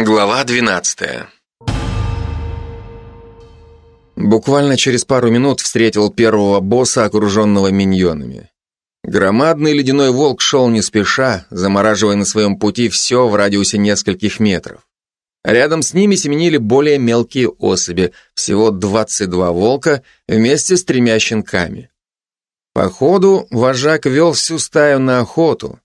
Глава 12 Буквально через пару минут встретил первого босса, окруженного миньонами. Громадный ледяной волк шел не спеша, замораживая на своем пути все в радиусе нескольких метров. Рядом с ними семенили более мелкие особи, всего 22 волка вместе с тремя щенками. Походу, вожак вел всю стаю на охоту.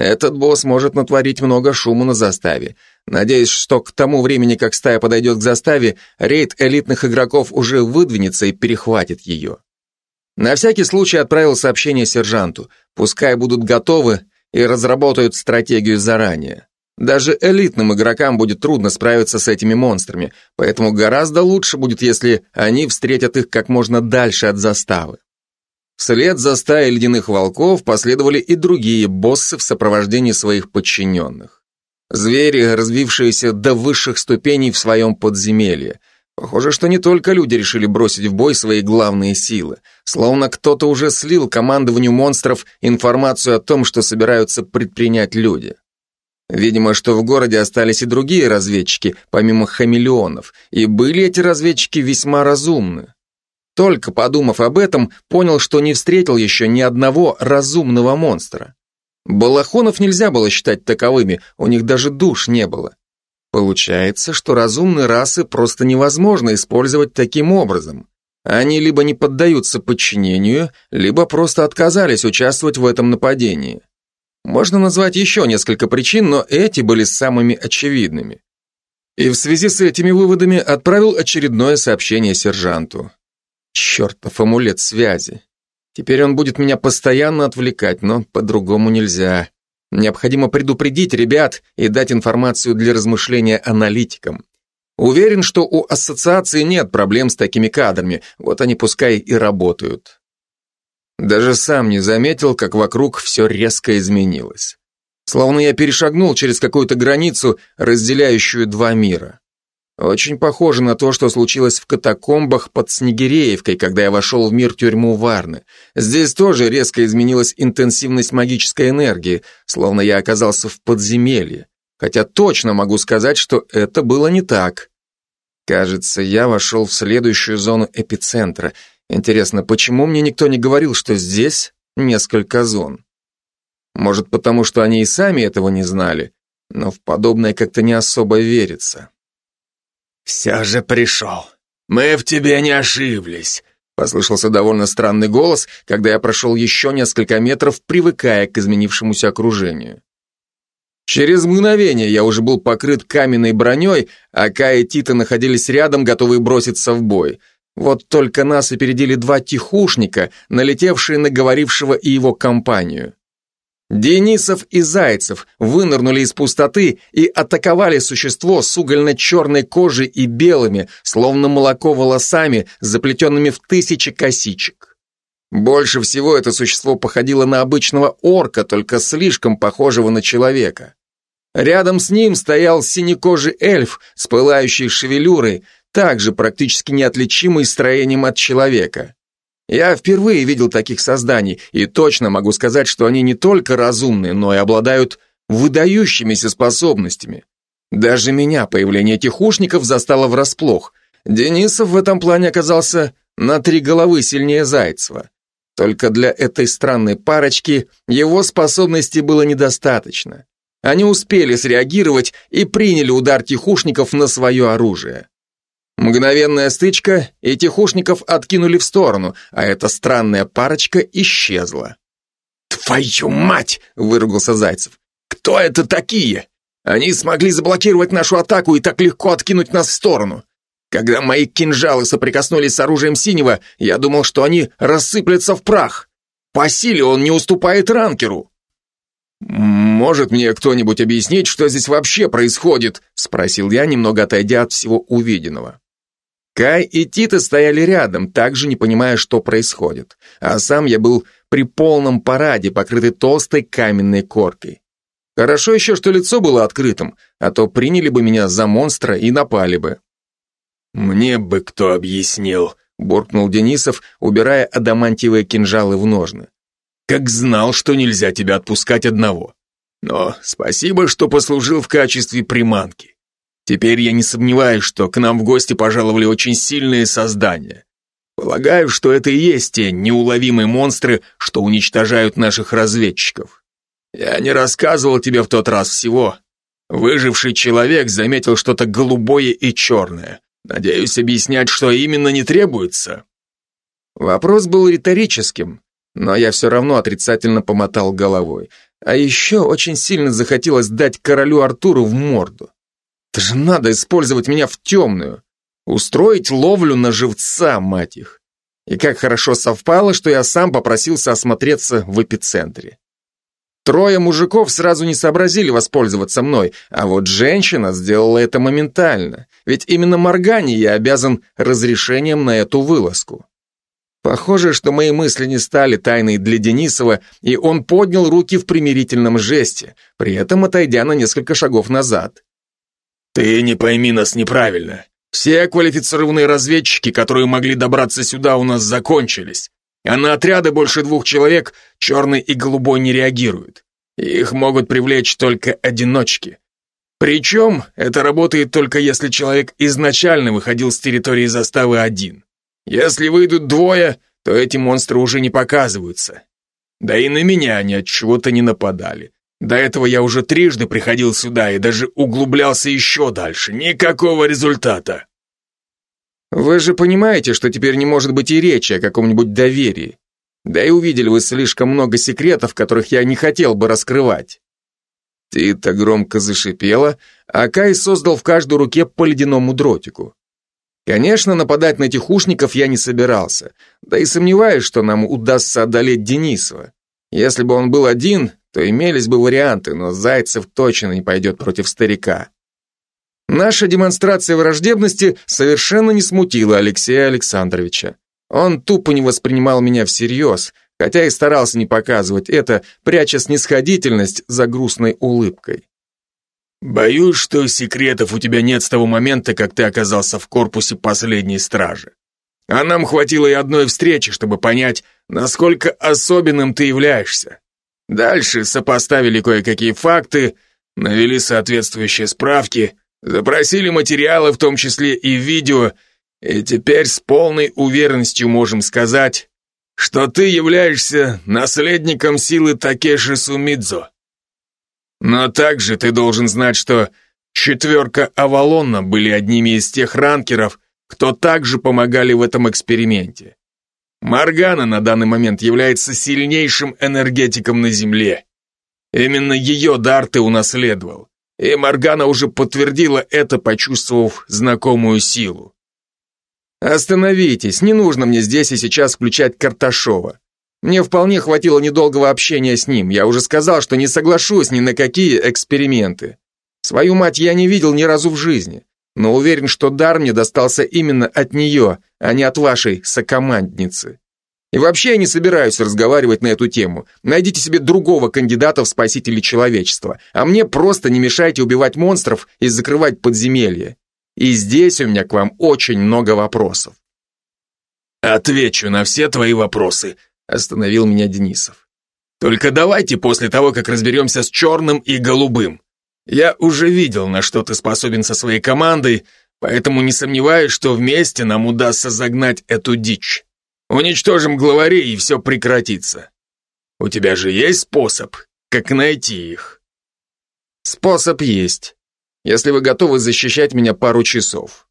Этот босс может натворить много шума на заставе. Надеюсь, что к тому времени, как стая подойдет к заставе, рейд элитных игроков уже выдвинется и перехватит ее. На всякий случай отправил сообщение сержанту. Пускай будут готовы и разработают стратегию заранее. Даже элитным игрокам будет трудно справиться с этими монстрами, поэтому гораздо лучше будет, если они встретят их как можно дальше от заставы. Вслед за стаей ледяных волков последовали и другие боссы в сопровождении своих подчиненных. Звери, развившиеся до высших ступеней в своем подземелье. Похоже, что не только люди решили бросить в бой свои главные силы. Словно кто-то уже слил командованию монстров информацию о том, что собираются предпринять люди. Видимо, что в городе остались и другие разведчики, помимо хамелеонов, и были эти разведчики весьма разумны. Только подумав об этом, понял, что не встретил еще ни одного разумного монстра. Балахонов нельзя было считать таковыми, у них даже душ не было. Получается, что разумные расы просто невозможно использовать таким образом. Они либо не поддаются подчинению, либо просто отказались участвовать в этом нападении. Можно назвать еще несколько причин, но эти были самыми очевидными. И в связи с этими выводами отправил очередное сообщение сержанту. Чертов амулет связи. Теперь он будет меня постоянно отвлекать, но по-другому нельзя. Необходимо предупредить ребят и дать информацию для размышления аналитикам. Уверен, что у ассоциации нет проблем с такими кадрами, вот они пускай и работают. Даже сам не заметил, как вокруг все резко изменилось. Словно я перешагнул через какую-то границу, разделяющую два мира. Очень похоже на то, что случилось в катакомбах под Снегиреевкой, когда я вошел в мир тюрьму Варны. Здесь тоже резко изменилась интенсивность магической энергии, словно я оказался в подземелье. Хотя точно могу сказать, что это было не так. Кажется, я вошел в следующую зону эпицентра. Интересно, почему мне никто не говорил, что здесь несколько зон? Может, потому что они и сами этого не знали, но в подобное как-то не особо верится. «Все же пришел. Мы в тебе не ошиблись», Послышался довольно странный голос, когда я прошел еще несколько метров, привыкая к изменившемуся окружению. Через мгновение я уже был покрыт каменной броней, а Кай и Тита находились рядом, готовые броситься в бой. Вот только нас опередили два тихушника, налетевшие на говорившего и его компанию. Денисов и Зайцев вынырнули из пустоты и атаковали существо с угольно-черной кожей и белыми, словно молоко волосами, заплетенными в тысячи косичек. Больше всего это существо походило на обычного орка, только слишком похожего на человека. Рядом с ним стоял синекожий эльф с пылающей шевелюрой, также практически неотличимый строением от человека. Я впервые видел таких созданий, и точно могу сказать, что они не только разумны, но и обладают выдающимися способностями. Даже меня появление этих ушников застало врасплох. Денисов в этом плане оказался на три головы сильнее Зайцева. Только для этой странной парочки его способностей было недостаточно. Они успели среагировать и приняли удар тихушников на свое оружие. Мгновенная стычка, и тихушников откинули в сторону, а эта странная парочка исчезла. «Твою мать!» — выругался Зайцев. «Кто это такие? Они смогли заблокировать нашу атаку и так легко откинуть нас в сторону. Когда мои кинжалы соприкоснулись с оружием синего, я думал, что они рассыплются в прах. По силе он не уступает ранкеру». «Может мне кто-нибудь объяснить, что здесь вообще происходит?» — спросил я, немного отойдя от всего увиденного. Кай и Тита стояли рядом, также не понимая, что происходит. А сам я был при полном параде, покрытый толстой каменной коркой. Хорошо еще, что лицо было открытым, а то приняли бы меня за монстра и напали бы. «Мне бы кто объяснил», — буркнул Денисов, убирая адамантиевые кинжалы в ножны. «Как знал, что нельзя тебя отпускать одного. Но спасибо, что послужил в качестве приманки. Теперь я не сомневаюсь, что к нам в гости пожаловали очень сильные создания. Полагаю, что это и есть те неуловимые монстры, что уничтожают наших разведчиков. Я не рассказывал тебе в тот раз всего. Выживший человек заметил что-то голубое и черное. Надеюсь, объяснять, что именно не требуется. Вопрос был риторическим, но я все равно отрицательно помотал головой. А еще очень сильно захотелось дать королю Артуру в морду. Это же надо использовать меня в темную. Устроить ловлю на живца, мать их. И как хорошо совпало, что я сам попросился осмотреться в эпицентре. Трое мужиков сразу не сообразили воспользоваться мной, а вот женщина сделала это моментально, ведь именно Моргане я обязан разрешением на эту вылазку. Похоже, что мои мысли не стали тайной для Денисова, и он поднял руки в примирительном жесте, при этом отойдя на несколько шагов назад. «Ты не пойми нас неправильно. Все квалифицированные разведчики, которые могли добраться сюда, у нас закончились. А на отряды больше двух человек черный и голубой не реагируют. Их могут привлечь только одиночки. Причем это работает только если человек изначально выходил с территории заставы один. Если выйдут двое, то эти монстры уже не показываются. Да и на меня они от чего-то не нападали. До этого я уже трижды приходил сюда и даже углублялся еще дальше. Никакого результата. Вы же понимаете, что теперь не может быть и речи о каком-нибудь доверии. Да и увидели вы слишком много секретов, которых я не хотел бы раскрывать. Ты-то громко зашипела, а Кай создал в каждой руке по ледяному дротику. Конечно, нападать на тихушников я не собирался, да и сомневаюсь, что нам удастся одолеть Денисова. Если бы он был один, то имелись бы варианты, но Зайцев точно не пойдет против старика. Наша демонстрация враждебности совершенно не смутила Алексея Александровича. Он тупо не воспринимал меня всерьез, хотя и старался не показывать это, пряча снисходительность за грустной улыбкой. «Боюсь, что секретов у тебя нет с того момента, как ты оказался в корпусе последней стражи. А нам хватило и одной встречи, чтобы понять, насколько особенным ты являешься. Дальше сопоставили кое-какие факты, навели соответствующие справки, запросили материалы, в том числе и видео, и теперь с полной уверенностью можем сказать, что ты являешься наследником силы Такеши Сумидзо. Но также ты должен знать, что четверка Авалона были одними из тех ранкеров, кто также помогали в этом эксперименте. Маргана на данный момент является сильнейшим энергетиком на Земле. Именно ее дар ты унаследовал. И Маргана уже подтвердила это, почувствовав знакомую силу. Остановитесь, не нужно мне здесь и сейчас включать Карташова. Мне вполне хватило недолгого общения с ним. Я уже сказал, что не соглашусь ни на какие эксперименты. Свою мать я не видел ни разу в жизни, но уверен, что дар мне достался именно от нее, а не от вашей сокомандницы. И вообще я не собираюсь разговаривать на эту тему. Найдите себе другого кандидата в спасители человечества, а мне просто не мешайте убивать монстров и закрывать подземелья. И здесь у меня к вам очень много вопросов. Отвечу на все твои вопросы, Остановил меня Денисов. Только давайте после того, как разберемся с черным и голубым. Я уже видел, на что ты способен со своей командой, поэтому не сомневаюсь, что вместе нам удастся загнать эту дичь. Уничтожим главарей, и все прекратится. У тебя же есть способ, как найти их? Способ есть, если вы готовы защищать меня пару часов.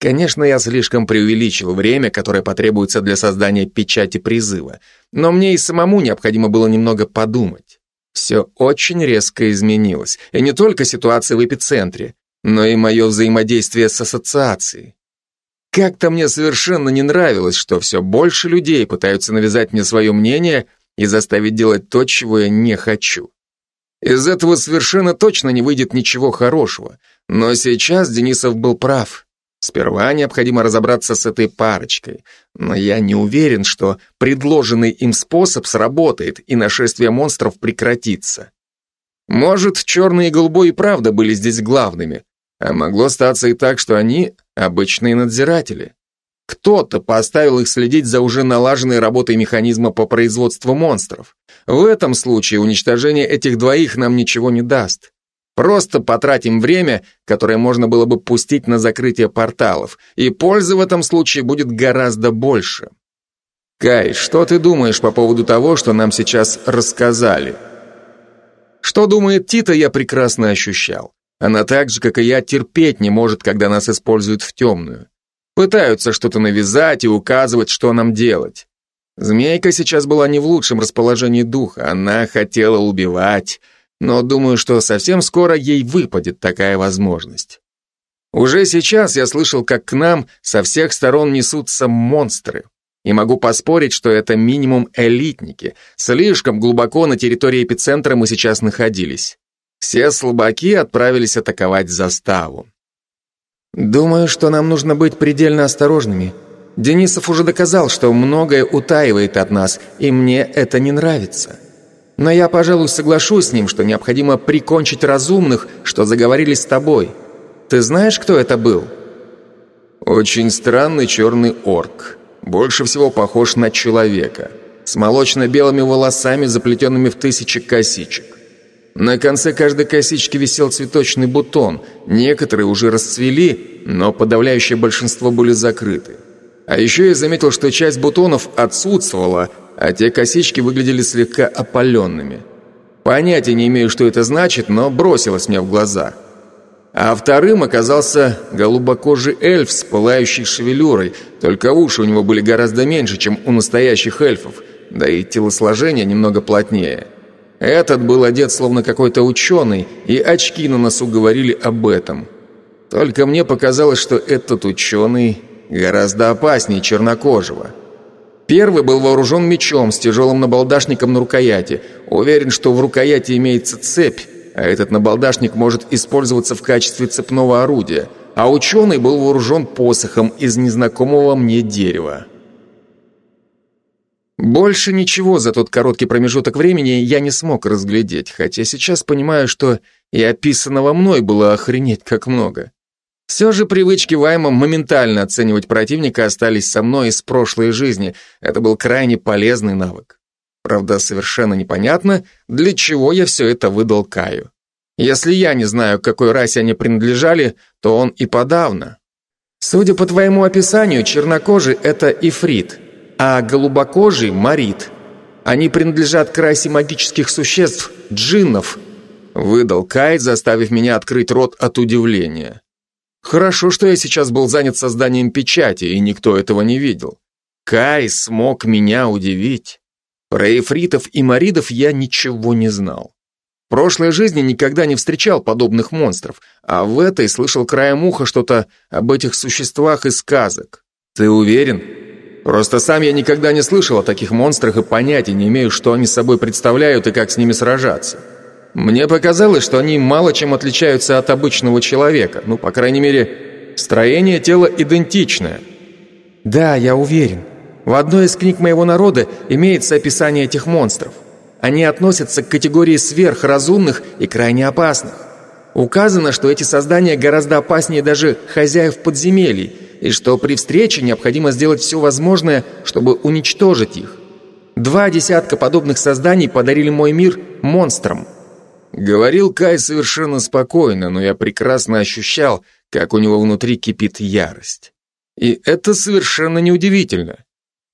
Конечно, я слишком преувеличил время, которое потребуется для создания печати призыва, но мне и самому необходимо было немного подумать. Все очень резко изменилось, и не только ситуация в эпицентре, но и мое взаимодействие с ассоциацией. Как-то мне совершенно не нравилось, что все больше людей пытаются навязать мне свое мнение и заставить делать то, чего я не хочу. Из этого совершенно точно не выйдет ничего хорошего, но сейчас Денисов был прав. Сперва необходимо разобраться с этой парочкой, но я не уверен, что предложенный им способ сработает и нашествие монстров прекратится. Может, черный и голубой и правда были здесь главными, а могло статься и так, что они обычные надзиратели. Кто-то поставил их следить за уже налаженной работой механизма по производству монстров. В этом случае уничтожение этих двоих нам ничего не даст. Просто потратим время, которое можно было бы пустить на закрытие порталов, и пользы в этом случае будет гораздо больше. Кай, что ты думаешь по поводу того, что нам сейчас рассказали? Что думает Тита, я прекрасно ощущал. Она так же, как и я, терпеть не может, когда нас используют в темную. Пытаются что-то навязать и указывать, что нам делать. Змейка сейчас была не в лучшем расположении духа, она хотела убивать, но думаю, что совсем скоро ей выпадет такая возможность. Уже сейчас я слышал, как к нам со всех сторон несутся монстры. И могу поспорить, что это минимум элитники. Слишком глубоко на территории эпицентра мы сейчас находились. Все слабаки отправились атаковать заставу. Думаю, что нам нужно быть предельно осторожными. Денисов уже доказал, что многое утаивает от нас, и мне это не нравится. Но я, пожалуй, соглашусь с ним, что необходимо прикончить разумных, что заговорили с тобой. Ты знаешь, кто это был? Очень странный черный орк больше всего похож на человека, с молочно-белыми волосами, заплетенными в тысячи косичек. На конце каждой косички висел цветочный бутон, некоторые уже расцвели, но подавляющее большинство были закрыты. А еще я заметил, что часть бутонов отсутствовала, а те косички выглядели слегка опаленными. Понятия не имею, что это значит, но бросилось мне в глаза – а вторым оказался голубокожий эльф с пылающей шевелюрой, только уши у него были гораздо меньше, чем у настоящих эльфов, да и телосложение немного плотнее. Этот был одет словно какой-то ученый, и очки на носу говорили об этом. Только мне показалось, что этот ученый гораздо опаснее чернокожего. Первый был вооружен мечом с тяжелым набалдашником на рукояти. Уверен, что в рукояти имеется цепь, а этот набалдашник может использоваться в качестве цепного орудия, а ученый был вооружен посохом из незнакомого мне дерева. Больше ничего за тот короткий промежуток времени я не смог разглядеть, хотя сейчас понимаю, что и описанного мной было охренеть как много. Все же привычки Вайма моментально оценивать противника остались со мной из прошлой жизни. Это был крайне полезный навык. Правда, совершенно непонятно, для чего я все это выдал Каю. Если я не знаю, к какой расе они принадлежали, то он и подавно. Судя по твоему описанию, чернокожий – это ифрит, а голубокожий – марит. Они принадлежат к расе магических существ – джиннов, выдал Кай, заставив меня открыть рот от удивления. Хорошо, что я сейчас был занят созданием печати, и никто этого не видел. Кай смог меня удивить. Про эфритов и маридов я ничего не знал. В прошлой жизни никогда не встречал подобных монстров, а в этой слышал краем уха что-то об этих существах из сказок. Ты уверен? Просто сам я никогда не слышал о таких монстрах и понятия не имею, что они собой представляют и как с ними сражаться. Мне показалось, что они мало чем отличаются от обычного человека, ну, по крайней мере, строение тела идентичное. Да, я уверен. В одной из книг моего народа имеется описание этих монстров. Они относятся к категории сверхразумных и крайне опасных. Указано, что эти создания гораздо опаснее даже хозяев подземелий, и что при встрече необходимо сделать все возможное, чтобы уничтожить их. Два десятка подобных созданий подарили мой мир монстрам. Говорил Кай совершенно спокойно, но я прекрасно ощущал, как у него внутри кипит ярость. И это совершенно неудивительно.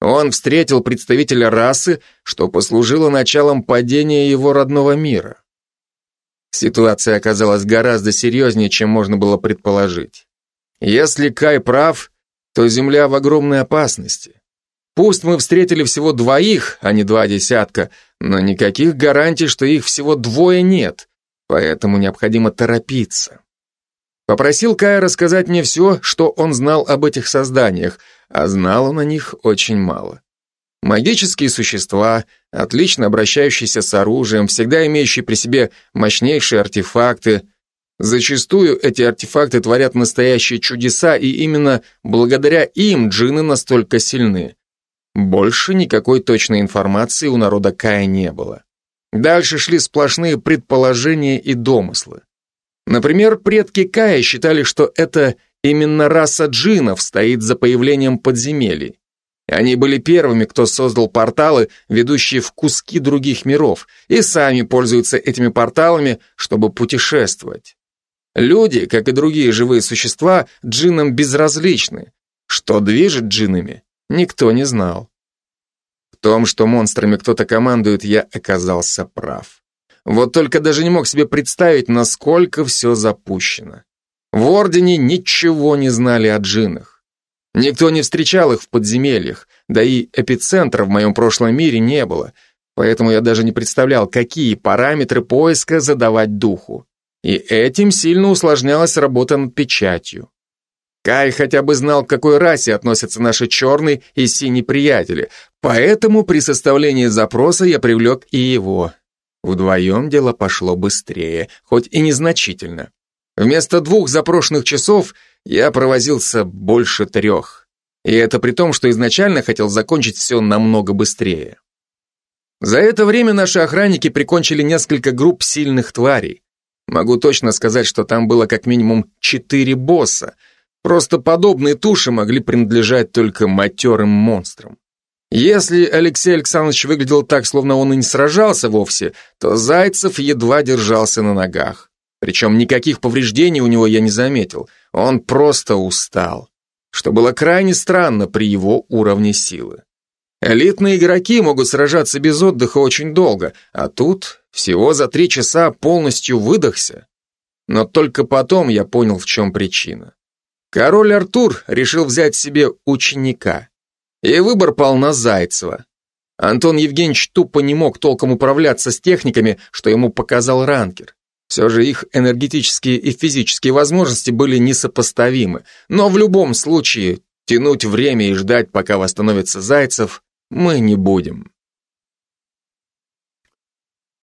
Он встретил представителя расы, что послужило началом падения его родного мира. Ситуация оказалась гораздо серьезнее, чем можно было предположить. Если Кай прав, то Земля в огромной опасности. Пусть мы встретили всего двоих, а не два десятка, но никаких гарантий, что их всего двое нет, поэтому необходимо торопиться. Попросил Кая рассказать мне все, что он знал об этих созданиях, а знал он о них очень мало. Магические существа, отлично обращающиеся с оружием, всегда имеющие при себе мощнейшие артефакты. Зачастую эти артефакты творят настоящие чудеса, и именно благодаря им джинны настолько сильны. Больше никакой точной информации у народа Кая не было. Дальше шли сплошные предположения и домыслы. Например, предки Кая считали, что это именно раса джинов стоит за появлением подземелий. Они были первыми, кто создал порталы, ведущие в куски других миров, и сами пользуются этими порталами, чтобы путешествовать. Люди, как и другие живые существа, джиннам безразличны. Что движет джиннами, никто не знал. В том, что монстрами кто-то командует, я оказался прав. Вот только даже не мог себе представить, насколько все запущено. В Ордене ничего не знали о джиннах. Никто не встречал их в подземельях, да и эпицентра в моем прошлом мире не было, поэтому я даже не представлял, какие параметры поиска задавать духу. И этим сильно усложнялась работа над печатью. Кай хотя бы знал, к какой расе относятся наши черный и синий приятели, поэтому при составлении запроса я привлек и его. Вдвоем дело пошло быстрее, хоть и незначительно. Вместо двух запрошенных часов я провозился больше трех. И это при том, что изначально хотел закончить все намного быстрее. За это время наши охранники прикончили несколько групп сильных тварей. Могу точно сказать, что там было как минимум четыре босса. Просто подобные туши могли принадлежать только матерым монстрам. Если Алексей Александрович выглядел так, словно он и не сражался вовсе, то Зайцев едва держался на ногах. Причем никаких повреждений у него я не заметил. Он просто устал. Что было крайне странно при его уровне силы. Элитные игроки могут сражаться без отдыха очень долго, а тут всего за три часа полностью выдохся. Но только потом я понял, в чем причина. Король Артур решил взять себе ученика. И выбор пал на Зайцева. Антон Евгеньевич тупо не мог толком управляться с техниками, что ему показал ранкер. Все же их энергетические и физические возможности были несопоставимы, но в любом случае тянуть время и ждать, пока восстановится Зайцев, мы не будем.